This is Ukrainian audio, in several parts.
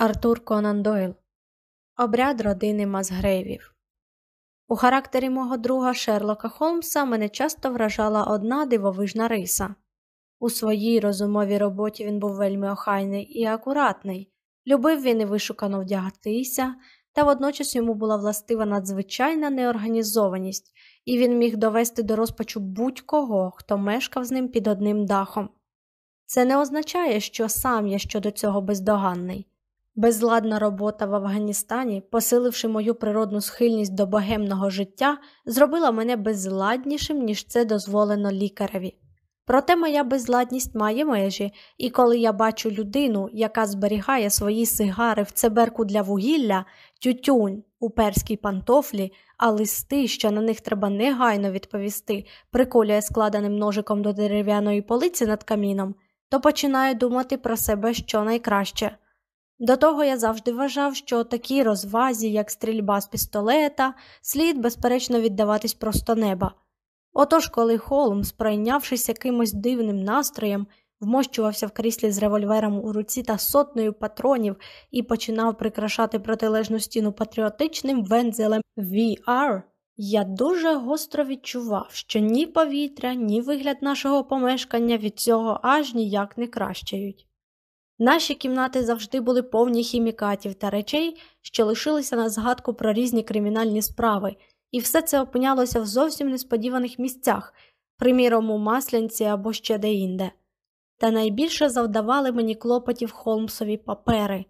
Артур Конан Дойл Обряд родини Мазгрейвів У характері мого друга Шерлока Холмса мене часто вражала одна дивовижна риса. У своїй розумовій роботі він був вельми охайний і акуратний, любив він і вишукано вдягатися, та водночас йому була властива надзвичайна неорганізованість, і він міг довести до розпачу будь-кого, хто мешкав з ним під одним дахом. Це не означає, що сам я щодо цього бездоганний. Безладна робота в Афганістані, посиливши мою природну схильність до богемного життя, зробила мене безладнішим, ніж це дозволено лікареві. Проте моя безладність має межі, і коли я бачу людину, яка зберігає свої сигари в цеберку для вугілля, тютюнь у перській пантофлі, а листи, що на них треба негайно відповісти, приколює складеним ножиком до дерев'яної полиці над каміном, то починаю думати про себе що найкраще. До того я завжди вважав, що такій розвазі, як стрільба з пістолета, слід, безперечно, віддаватись просто неба. Отож, коли Холмс, пройнявшись якимось дивним настроєм, вмощувався в кріслі з револьвером у руці та сотнею патронів і починав прикрашати протилежну стіну патріотичним вензелем VR, я дуже гостро відчував, що ні повітря, ні вигляд нашого помешкання від цього аж ніяк не кращають. Наші кімнати завжди були повні хімікатів та речей, що лишилися на згадку про різні кримінальні справи, і все це опинялося в зовсім несподіваних місцях, приміром у Маслянці або ще деінде. Та найбільше завдавали мені клопотів Холмсові папери.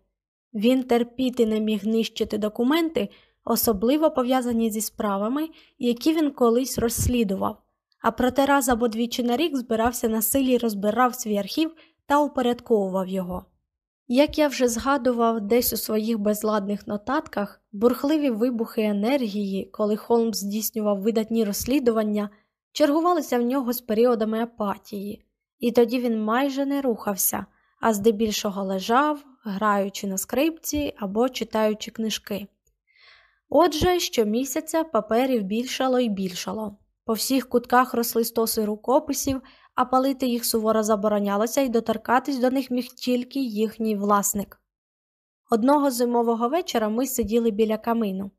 Він терпіти не міг нищити документи, особливо пов'язані зі справами, які він колись розслідував, а проте раз або двічі на рік збирався на силі розбирав свій архів та упорядковував його. Як я вже згадував десь у своїх безладних нотатках, бурхливі вибухи енергії, коли Холмс здійснював видатні розслідування, чергувалися в нього з періодами апатії, і тоді він майже не рухався, а здебільшого лежав, граючи на скрипці або читаючи книжки. Отже, щомісяця паперів більшало і більшало. По всіх кутках росли стоси рукописів, а палити їх суворо заборонялося і доторкатись до них міг тільки їхній власник. Одного зимового вечора ми сиділи біля камину.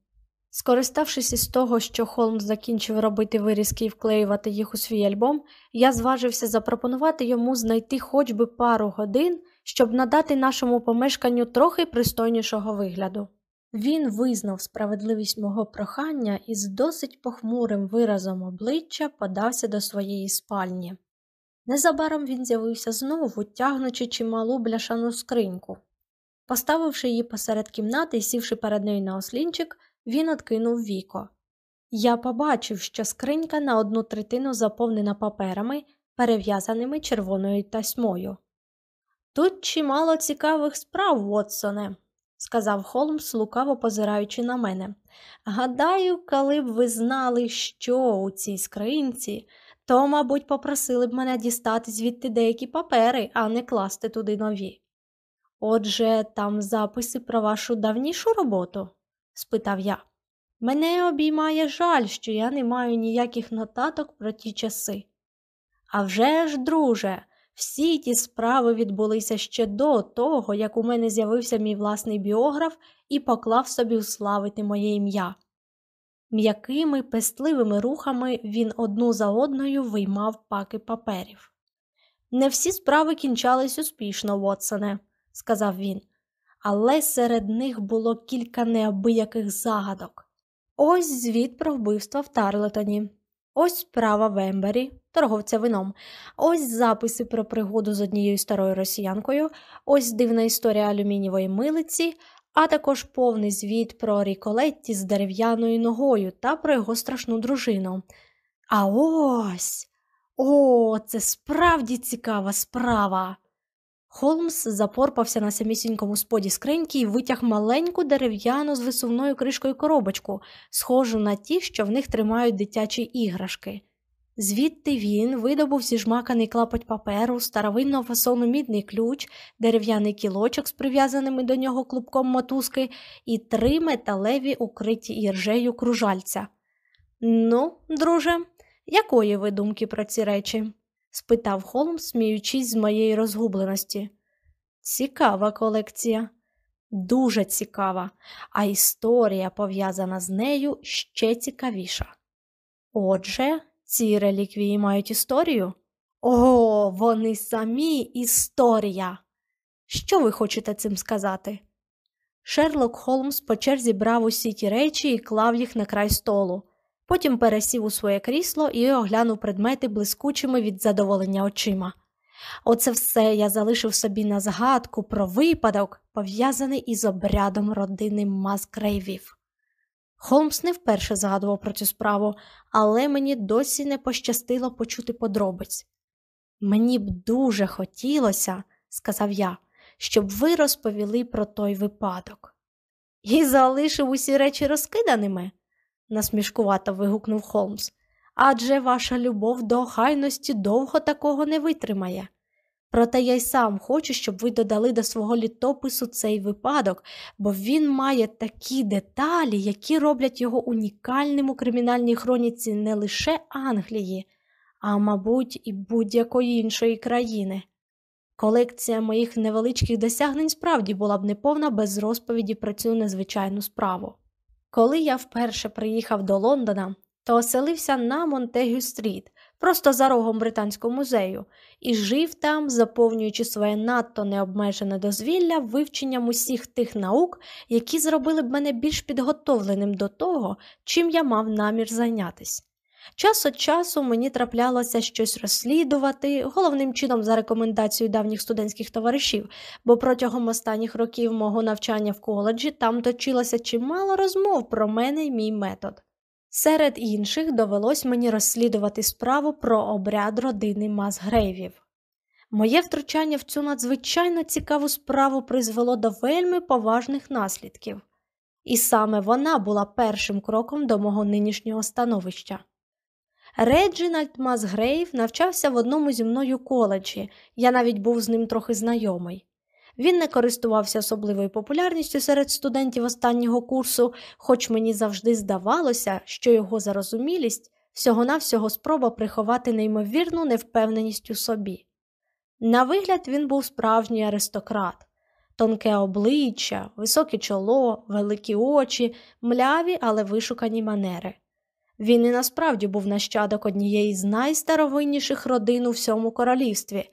Скориставшись із того, що Холмс закінчив робити вирізки і вклеювати їх у свій альбом, я зважився запропонувати йому знайти хоч би пару годин, щоб надати нашому помешканню трохи пристойнішого вигляду. Він визнав справедливість мого прохання і з досить похмурим виразом обличчя подався до своєї спальні. Незабаром він з'явився знову, тягнучи чималу бляшану скриньку. Поставивши її посеред кімнати і сівши перед нею на ослінчик, він откинув віко. Я побачив, що скринька на одну третину заповнена паперами, перев'язаними червоною тасьмою. Тут чимало цікавих справ, Вотсоне, сказав Холмс, лукаво позираючи на мене. Гадаю, коли б ви знали, що у цій скринці, то, мабуть, попросили б мене дістати звідти деякі папери, а не класти туди нові. Отже, там записи про вашу давнішу роботу? спитав я. Мене обіймає жаль, що я не маю ніяких нотаток про ті часи. «А вже ж, друже, всі ті справи відбулися ще до того, як у мене з'явився мій власний біограф і поклав собі уславити моє ім'я. М'якими пестливими рухами він одну за одною виймав паки паперів. Не всі справи кінчались успішно, Вотсоне, сказав він, але серед них було кілька неабияких загадок. Ось звіт про вбивство в Тарлетоні, ось справа в Ембері, торговця вином, ось записи про пригоду з однією старою росіянкою, ось дивна історія алюмінієвої милиці, а також повний звіт про Ріколетті з дерев'яною ногою та про його страшну дружину. А ось о, це справді цікава справа. Холмс запорпався на самісінькому споді скриньки і витяг маленьку дерев'яну з висувною кришкою коробочку, схожу на ті, що в них тримають дитячі іграшки. Звідти він видобув зіжмаканий клапоть паперу, старовинного фасону мідний ключ, дерев'яний кілочок з прив'язаними до нього клубком мотузки і три металеві укриті іржею кружальця. Ну, друже, якої ви думки про ці речі? спитав Холмс, сміючись з моєї розгубленості. Цікава колекція. дуже цікава, а історія, пов'язана з нею, ще цікавіша. Отже, ці реліквії мають історію? О, вони самі історія. Що ви хочете цим сказати? Шерлок Холмс по черзі брав усі ті речі і клав їх на край столу. Потім пересів у своє крісло і оглянув предмети блискучими від задоволення очима. Оце все я залишив собі на згадку про випадок, пов'язаний із обрядом родини Маскрейвів. Холмс не вперше згадував про цю справу, але мені досі не пощастило почути подробиць. Мені б дуже хотілося, сказав я, щоб ви розповіли про той випадок. І залишив усі речі розкиданими, насмішкувато вигукнув Холмс. Адже ваша любов до охайності довго такого не витримає. Проте я й сам хочу, щоб ви додали до свого літопису цей випадок, бо він має такі деталі, які роблять його унікальним у кримінальній хроніці не лише Англії, а, мабуть, і будь-якої іншої країни. Колекція моїх невеличких досягнень справді була б неповна без розповіді про цю незвичайну справу. Коли я вперше приїхав до Лондона, то оселився на Монтегю Стріт, просто за рогом Британського музею, і жив там, заповнюючи своє надто необмежене дозвілля вивченням усіх тих наук, які зробили б мене більш підготовленим до того, чим я мав намір зайнятися. Час від часу мені траплялося щось розслідувати, головним чином за рекомендацією давніх студентських товаришів, бо протягом останніх років мого навчання в коледжі там точилося чимало розмов про мене і мій метод. Серед інших довелось мені розслідувати справу про обряд родини Масгрейвів. Моє втручання в цю надзвичайно цікаву справу призвело до вельми поважних наслідків, і саме вона була першим кроком до мого нинішнього становища. Реджинальд Масгрейв навчався в одному зі мною коледжі, я навіть був з ним трохи знайомий. Він не користувався особливою популярністю серед студентів останнього курсу, хоч мені завжди здавалося, що його зарозумілість всього-навсього спроба приховати неймовірну невпевненість у собі. На вигляд, він був справжній аристократ, тонке обличчя, високе чоло, великі очі, мляві, але вишукані манери. Він і насправді був нащадок однієї з найстаровинніших родин у всьому королівстві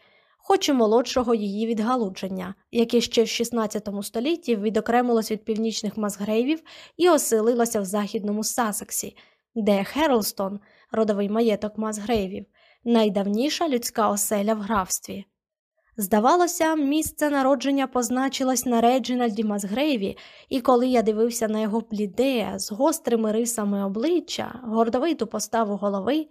хоч і молодшого її відгалудження, яке ще в XVI столітті відокремилось від північних Масгрейвів і оселилося в західному Сасексі, де Херлстон, родовий маєток Масгрейвів, найдавніша людська оселя в графстві. Здавалося, місце народження позначилось на Реджинальді Масгрейві, і коли я дивився на його бліде, з гострими рисами обличчя, гордовиту поставу голови,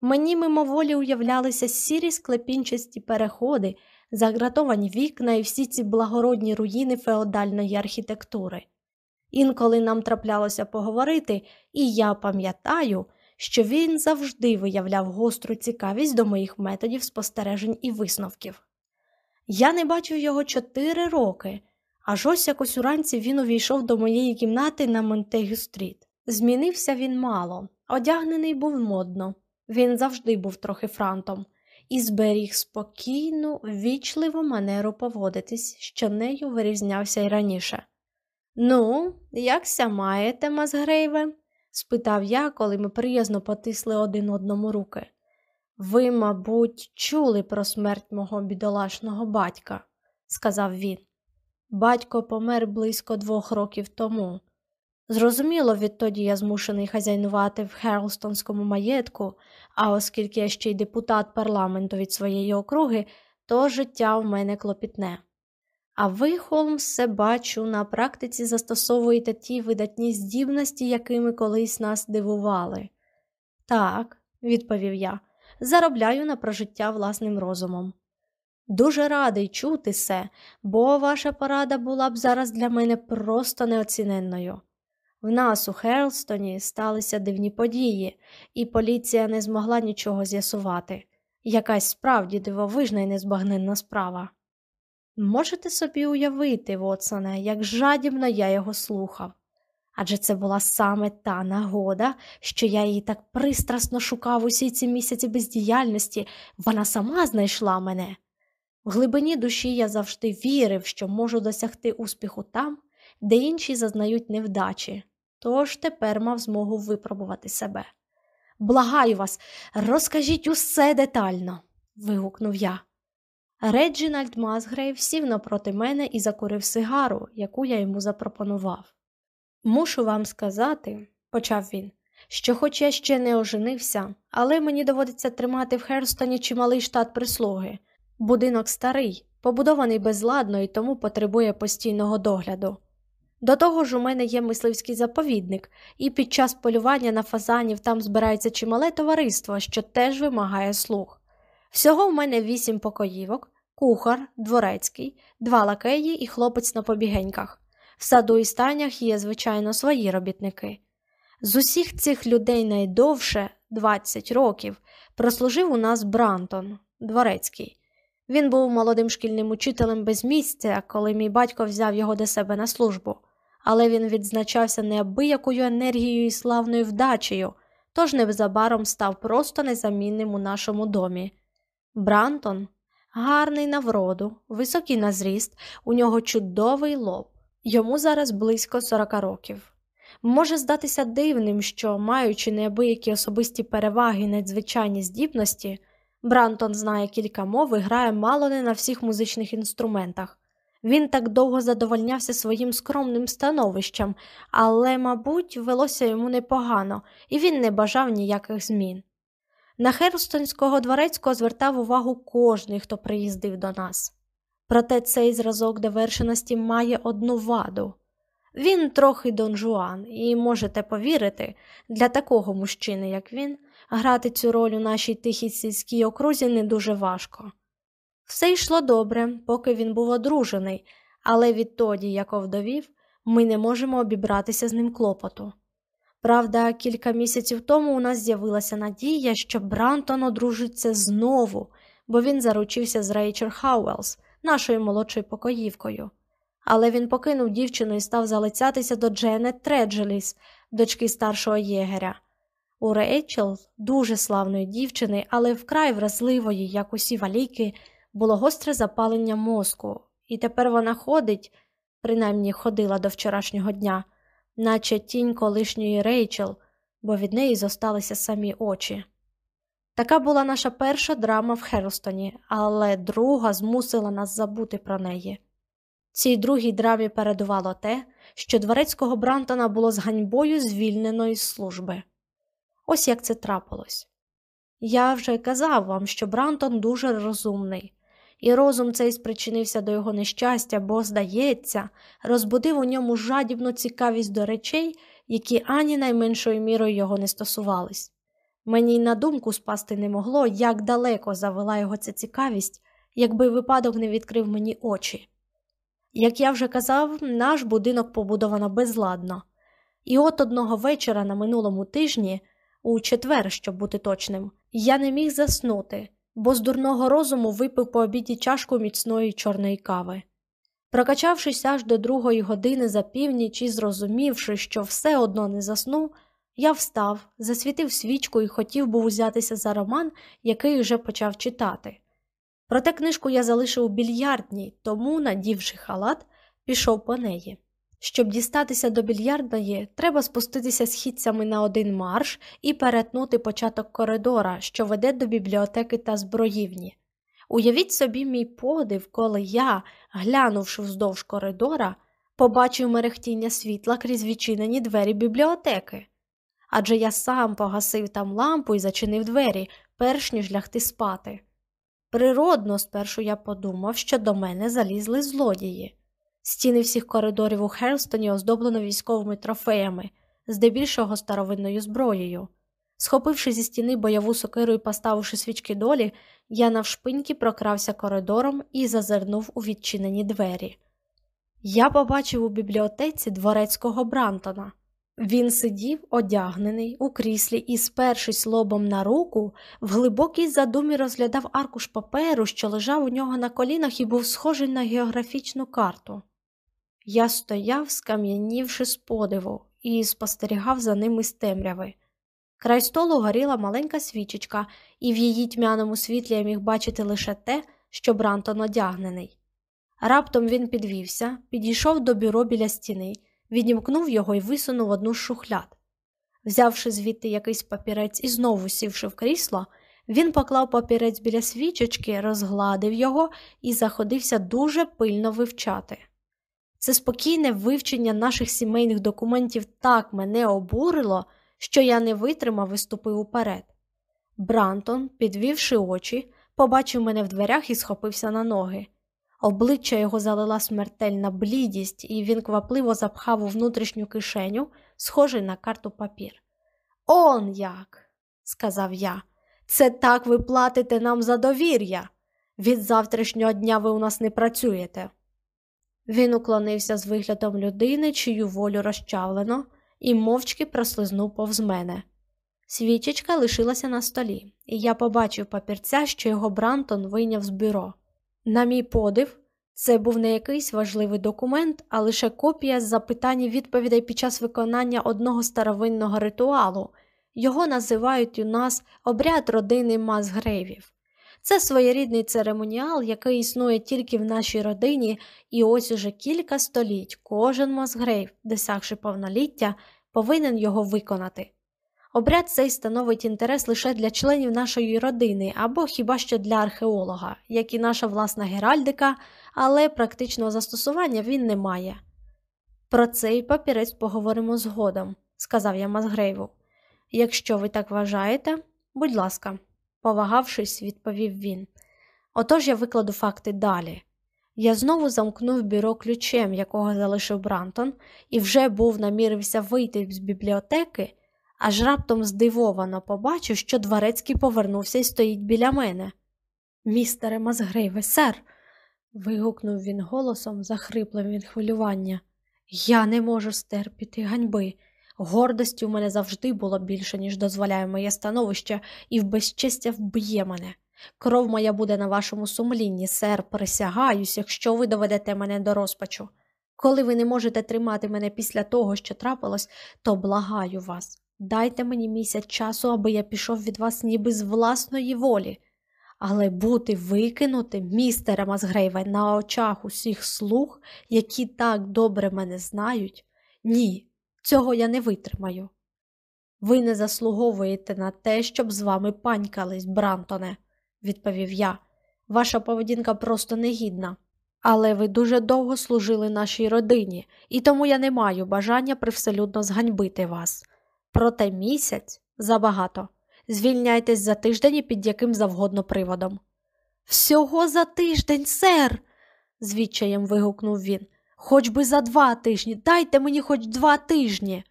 Мені мимоволі уявлялися сірі склепінчасті переходи, загратовані вікна і всі ці благородні руїни феодальної архітектури. Інколи нам траплялося поговорити, і я пам'ятаю, що він завжди виявляв гостру цікавість до моїх методів спостережень і висновків. Я не бачив його чотири роки, аж ось якось уранці він увійшов до моєї кімнати на Монтегю стріт. Змінився він мало, одягнений був модно. Він завжди був трохи франтом і зберіг спокійну, вічливу манеру поводитись, що нею вирізнявся й раніше. Ну, якся маєте, Мазгрейве? спитав я, коли ми приязно потисли один одному руки. Ви, мабуть, чули про смерть мого бідолашного батька, сказав він. Батько помер близько двох років тому. Зрозуміло, відтоді я змушений хазяйнувати в Херлстонському маєтку, а оскільки я ще й депутат парламенту від своєї округи, то життя в мене клопітне. А ви, Холмсе, бачу, на практиці застосовуєте ті видатні здібності, якими колись нас дивували. Так, відповів я, заробляю на прожиття власним розумом. Дуже радий чути це, бо ваша порада була б зараз для мене просто неоціненною. В нас у Херлстоні сталися дивні події, і поліція не змогла нічого з'ясувати. Якась справді дивовижна і незбагненна справа. Можете собі уявити, Вотсоне, як жадібно я його слухав. Адже це була саме та нагода, що я її так пристрасно шукав усі ці місяці бездіяльності, вона сама знайшла мене. В глибині душі я завжди вірив, що можу досягти успіху там де інші зазнають невдачі, тож тепер мав змогу випробувати себе. Благаю вас, розкажіть усе детально. вигукнув я. Реджінальд Масгрейв сів напроти мене і закурив сигару, яку я йому запропонував. Мушу вам сказати, почав він, що, хоч я ще не оженився, але мені доводиться тримати в Херстоні чималий штат прислуги. Будинок старий, побудований безладно і тому потребує постійного догляду. До того ж, у мене є мисливський заповідник, і під час полювання на фазанів там збирається чимале товариство, що теж вимагає слуг. Всього в мене вісім покоївок, кухар, дворецький, два лакеї і хлопець на побігеньках. В саду і станях є, звичайно, свої робітники. З усіх цих людей найдовше 20 років прослужив у нас Брантон, дворецький. Він був молодим шкільним учителем без місця, коли мій батько взяв його до себе на службу, але він відзначався неабиякою енергією і славною вдачею, тож незабаром став просто незамінним у нашому домі. Брантон гарний на вроду, високий на зріст, у нього чудовий лоб. Йому зараз близько 40 років. Може здатися дивним, що, маючи неабиякі особисті переваги і надзвичайні здібності, Брантон знає кілька мов і грає мало не на всіх музичних інструментах. Він так довго задовольнявся своїм скромним становищем, але, мабуть, велося йому непогано, і він не бажав ніяких змін. На Херстонського дворецького звертав увагу кожний, хто приїздив до нас. Проте цей зразок довершеності має одну ваду. Він трохи Дон Жуан, і можете повірити, для такого мужчини, як він, грати цю роль у нашій тихій сільській окрузі не дуже важко. Все йшло добре, поки він був одружений, але відтоді, як овдовів, ми не можемо обібратися з ним клопоту. Правда, кілька місяців тому у нас з'явилася надія, що Брантон одружиться знову, бо він заручився з Рейчел Хауелс, нашою молодшою покоївкою. Але він покинув дівчину і став залицятися до Дженет Треджеліс, дочки старшого єгеря. У Рейчел, дуже славної дівчини, але вкрай вразливої, як усі валлійки, було гостре запалення мозку, і тепер вона ходить, принаймні ходила до вчорашнього дня наче тінь колишньої Рейчел, бо від неї зосталися самі очі. Така була наша перша драма в Херстоні, але друга змусила нас забути про неї. Цій другій драмі передувало те, що дворецького Брантона було з ганьбою звільнено із служби. Ось як це трапилось. Я вже казав вам, що Брантон дуже розумний, і розум цей спричинився до його нещастя, бо, здається, розбудив у ньому жадібну цікавість до речей, які ані найменшою мірою його не стосувались. Мені й на думку спасти не могло, як далеко завела його ця цікавість, якби випадок не відкрив мені очі. Як я вже казав, наш будинок побудовано безладно, і от одного вечора на минулому тижні, у четвер, щоб бути точним, я не міг заснути бо з дурного розуму випив по обіді чашку міцної чорної кави. Прокачавшись аж до другої години за північ і зрозумівши, що все одно не засну, я встав, засвітив свічку і хотів був узятися за роман, який уже почав читати. Проте книжку я залишив у більярдній, тому, надівши халат, пішов по неї. Щоб дістатися до більярдної, треба спуститися східцями на один марш і перетнути початок коридора, що веде до бібліотеки та зброївні. Уявіть собі мій подив, коли я, глянувши вздовж коридора, побачив мерехтіння світла крізь відчинені двері бібліотеки. Адже я сам погасив там лампу і зачинив двері, перш ніж лягти спати. Природно, спершу я подумав, що до мене залізли злодії. Стіни всіх коридорів у Херстоні оздоблено військовими трофеями, здебільшого старовинною зброєю. Схопивши зі стіни бойову сокиру і поставивши свічки долі, я навшпиньки прокрався коридором і зазирнув у відчинені двері. Я побачив у бібліотеці дворецького Брантона. Він сидів, одягнений, у кріслі і, спершись лобом на руку, в глибокій задумі розглядав аркуш паперу, що лежав у нього на колінах і був схожий на географічну карту. Я стояв, скам'янівши з подиву, і спостерігав за ними з темряви. Край столу горіла маленька свічечка, і в її тьмяному світлі я міг бачити лише те, що Брантон одягнений. Раптом він підвівся, підійшов до бюро біля стіни, відімкнув його і висунув одну з шухляд. Взявши звідти якийсь папірець і знову сівши в крісло, він поклав папірець біля свічечки, розгладив його і заходився дуже пильно вивчати. Це спокійне вивчення наших сімейних документів так мене обурило, що я не витримав і ступив уперед. Брантон, підвівши очі, побачив мене в дверях і схопився на ноги. Обличчя його залила смертельна блідість, і він квапливо запхав у внутрішню кишеню, схожий на карту папір. Он як, сказав я, це так ви платите нам за довір'я. Від завтрашнього дня ви у нас не працюєте. Він уклонився з виглядом людини, чию волю розчавлено, і мовчки прослизнув повз мене. Свічечка лишилася на столі, і я побачив папірця, що його Брантон вийняв з бюро. На мій подив, це був не якийсь важливий документ, а лише копія з запитань і відповідей під час виконання одного старовинного ритуалу. Його називають у нас обряд родини Масгрейвів. Це своєрідний церемоніал, який існує тільки в нашій родині, і ось уже кілька століть кожен Масгрейв, досягши повноліття, повинен його виконати. Обряд цей становить інтерес лише для членів нашої родини або хіба що для археолога, як і наша власна геральдика, але практичного застосування він не має. Про цей папірець поговоримо згодом, сказав я Мазгрейву. Якщо ви так вважаєте, будь ласка, повагавшись, відповів він. Отож я викладу факти далі. Я знову замкнув бюро ключем, якого залишив Брантон, і вже був намірився вийти з бібліотеки аж раптом здивовано побачив, що дворецький повернувся і стоїть біля мене. Містере Мазгрейве, сер. вигукнув він голосом, захриплим від хвилювання. Я не можу стерпіти ганьби. Гордості у мене завжди було більше, ніж дозволяє моє становище, і в безчестя вб'є мене. Кров моя буде на вашому сумлінні, сер, присягаюсь, якщо ви доведете мене до розпачу. Коли ви не можете тримати мене після того, що трапилось, то благаю вас. Дайте мені місяць часу, аби я пішов від вас ніби з власної волі, але бути викинутим, містере Мазгрейве, на очах усіх слуг, які так добре мене знають, ні, цього я не витримаю. Ви не заслуговуєте на те, щоб з вами панькались, Брантоне, відповів я. Ваша поведінка просто негідна. Але ви дуже довго служили нашій родині, і тому я не маю бажання привселюдно зганьбити вас. Проте місяць забагато. Звільняйтесь за тиждень і під яким завгодно приводом. Всього за тиждень, сер. з відчаєм вигукнув він. Хоч би за два тижні, дайте мені хоч два тижні.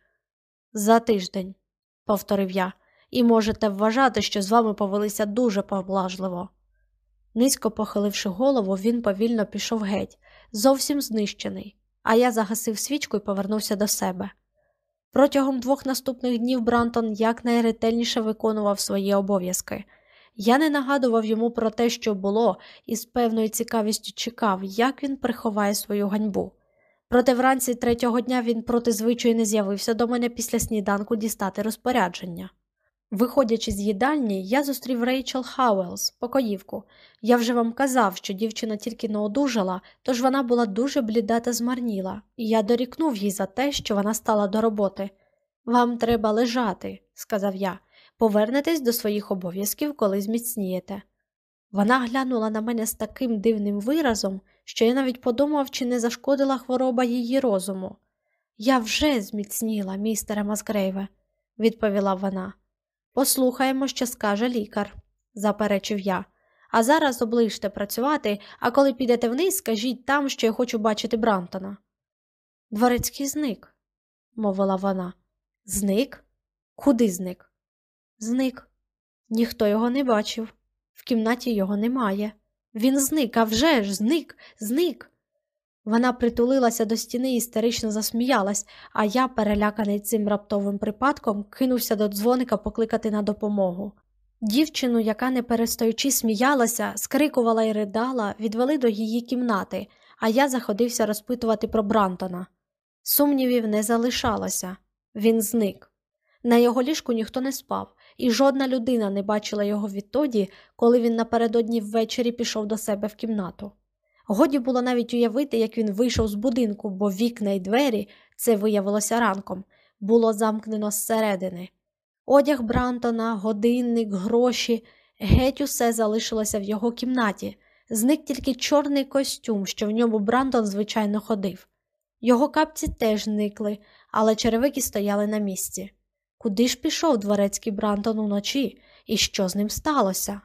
За тиждень, повторив я, і можете вважати, що з вами повелися дуже поблажливо. Низько похиливши голову, він повільно пішов геть, зовсім знищений, а я загасив свічку і повернувся до себе. Протягом двох наступних днів Брантон якнайретельніше виконував свої обов'язки. Я не нагадував йому про те, що було, і з певною цікавістю чекав, як він приховає свою ганьбу. Проте вранці третього дня він проти звичаю не з'явився до мене після сніданку дістати розпорядження. Виходячи з їдальні, я зустрів Рейчел Хауелс, покоївку. Я вже вам казав, що дівчина тільки не одужала, тож вона була дуже бліда та змарніла, і я дорікнув їй за те, що вона стала до роботи. Вам треба лежати, сказав я, повернетесь до своїх обов'язків, коли зміцнієте. Вона глянула на мене з таким дивним виразом, що я навіть подумав, чи не зашкодила хвороба її розуму. Я вже зміцніла, містере Мазгрейве, відповіла вона. Послухаємо, що скаже лікар, заперечив я. А зараз оближте працювати, а коли підете вниз, скажіть там, що я хочу бачити Брантона. Дворецький зник, мовила вона. Зник? Куди зник? Зник. Ніхто його не бачив. В кімнаті його немає. Він зник, а вже ж, зник, зник. Вона притулилася до стіни і істерично засміялась, а я, переляканий цим раптовим припадком, кинувся до дзвоника покликати на допомогу. Дівчину, яка не перестаючи сміялася, скрикувала і ридала, відвели до її кімнати, а я заходився розпитувати про Брантона. Сумнівів не залишалося він зник. На його ліжку ніхто не спав, і жодна людина не бачила його відтоді, коли він напередодні ввечері пішов до себе в кімнату. Годі було навіть уявити, як він вийшов з будинку, бо вікна й двері, це виявилося ранком, було замкнено зсередини. Одяг Брантона, годинник, гроші, геть усе залишилося в його кімнаті. Зник тільки чорний костюм, що в ньому Брантон, звичайно, ходив. Його капці теж зникли, але черевики стояли на місці. Куди ж пішов дворецький Брантон уночі, і що з ним сталося?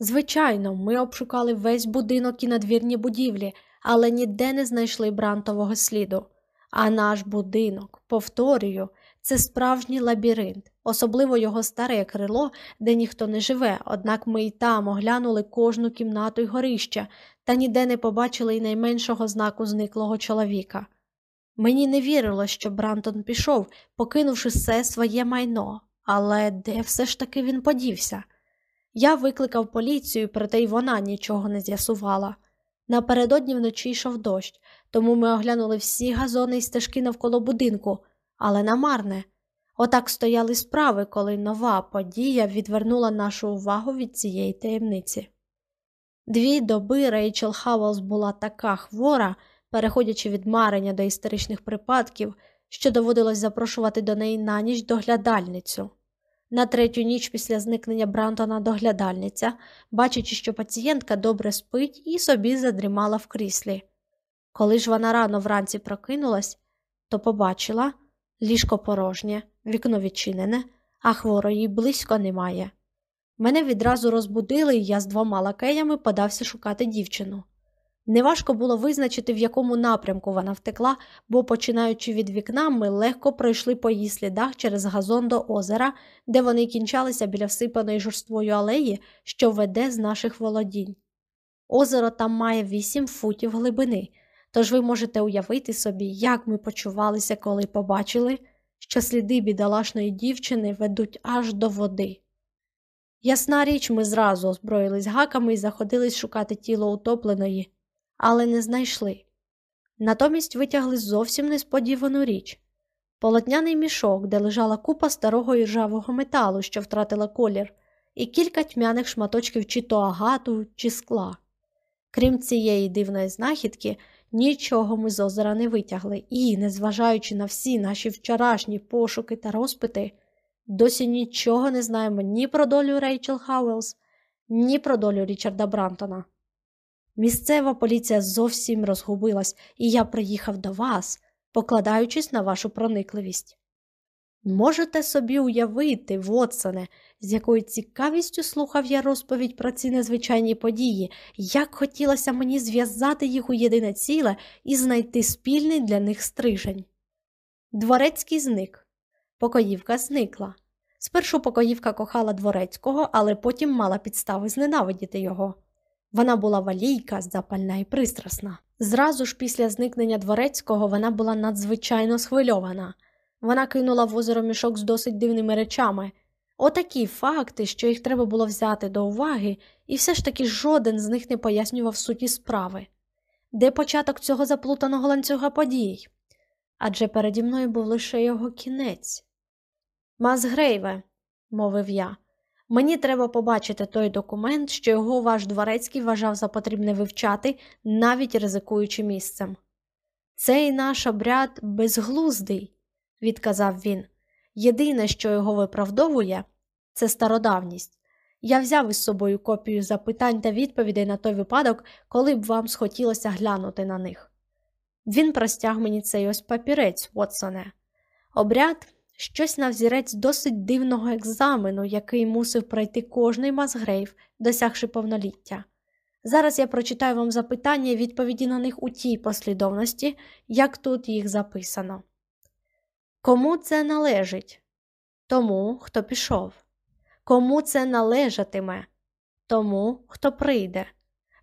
Звичайно, ми обшукали весь будинок і надвірні будівлі, але ніде не знайшли Брантового сліду. А наш будинок, повторюю, це справжній лабіринт, особливо його старе крило, де ніхто не живе, однак ми й там оглянули кожну кімнату й горище та ніде не побачили й найменшого знаку зниклого чоловіка. Мені не вірило, що Брантон пішов, покинувши все своє майно, але де все ж таки він подівся? Я викликав поліцію, проте й вона нічого не з'ясувала. Напередодні вночі йшов дощ, тому ми оглянули всі газони й стежки навколо будинку, але намарне. Отак стояли справи, коли нова подія відвернула нашу увагу від цієї таємниці. Дві доби Рейчел Хавелс була така хвора, переходячи від марення до істеричних припадків, що доводилось запрошувати до неї на ніч доглядальницю. На третю ніч після зникнення Брантона доглядальниця, бачачи, що пацієнтка добре спить і собі задрімала в кріслі. Коли ж вона рано вранці прокинулась, то побачила ліжко порожнє, вікно відчинене, а хворої близько немає. Мене відразу розбудили, і я з двома лакеями подався шукати дівчину. Неважко було визначити, в якому напрямку вона втекла, бо, починаючи від вікна, ми легко пройшли по її слідах через газон до озера, де вони кінчалися біля всипаної жорствою алеї, що веде з наших володінь. Озеро там має вісім футів глибини, тож ви можете уявити собі, як ми почувалися, коли побачили, що сліди бідолашної дівчини ведуть аж до води. Ясна річ, ми зразу озброїлись гаками і заходились шукати тіло утопленої але не знайшли. Натомість витягли зовсім несподівану річ полотняний мішок, де лежала купа старого іржавого металу, що втратила колір, і кілька тьмяних шматочків чи то агату, чи скла. Крім цієї дивної знахідки, нічого ми з озера не витягли і, незважаючи на всі наші вчорашні пошуки та розпити, досі нічого не знаємо ні про долю Рейчел Хауелс, ні про долю Річарда Брантона. Місцева поліція зовсім розгубилась, і я приїхав до вас, покладаючись на вашу проникливість. Можете собі уявити, Вотсоне, з якою цікавістю слухав я розповідь про ці незвичайні події, як хотілося мені зв'язати їх у єдине ціле і знайти спільний для них стрижень. Дворецький зник, покоївка зникла. Спершу покоївка кохала дворецького, але потім мала підстави зненавидіти його. Вона була валійка, запальна і пристрасна. Зразу ж після зникнення дворецького вона була надзвичайно схвильована. Вона кинула в озеро мішок з досить дивними речами. Отакі факти, що їх треба було взяти до уваги, і все ж таки жоден з них не пояснював суті справи. Де початок цього заплутаного ланцюга подій? Адже переді мною був лише його кінець. Мазгрейве, мовив я. Мені треба побачити той документ, що його ваш дворецький вважав за потрібне вивчати, навіть ризикуючи місцем. Цей наш обряд безглуздий, відказав він. Єдине, що його виправдовує, це стародавність. Я взяв із собою копію запитань та відповідей на той випадок, коли б вам схотілося глянути на них. Він простяг мені цей ось папірець, Вотсоне. Обряд щось на взірець досить дивного екзамену, який мусив пройти кожний Мазгрейв, досягши повноліття. Зараз я прочитаю вам запитання і відповіді на них у тій послідовності, як тут їх записано. Кому це належить? Тому, хто пішов. Кому це належатиме? Тому, хто прийде.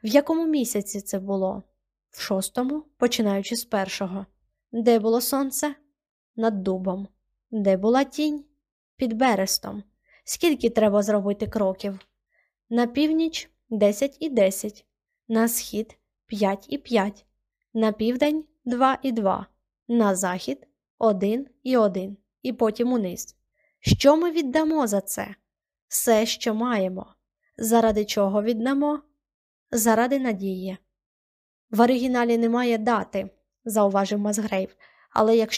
В якому місяці це було? В шостому, починаючи з першого. Де було сонце? Над дубом. Де була тінь? Під берестом. Скільки треба зробити кроків? На північ 10 і 10, на схід 5 і 5, на південь 2 і 2, на захід 1 і 1, і потім униз. Що ми віддамо за це? Все, що маємо. Заради чого віддамо? Заради надії. В оригіналі немає дати, зауважив Мазгрейв, але якщо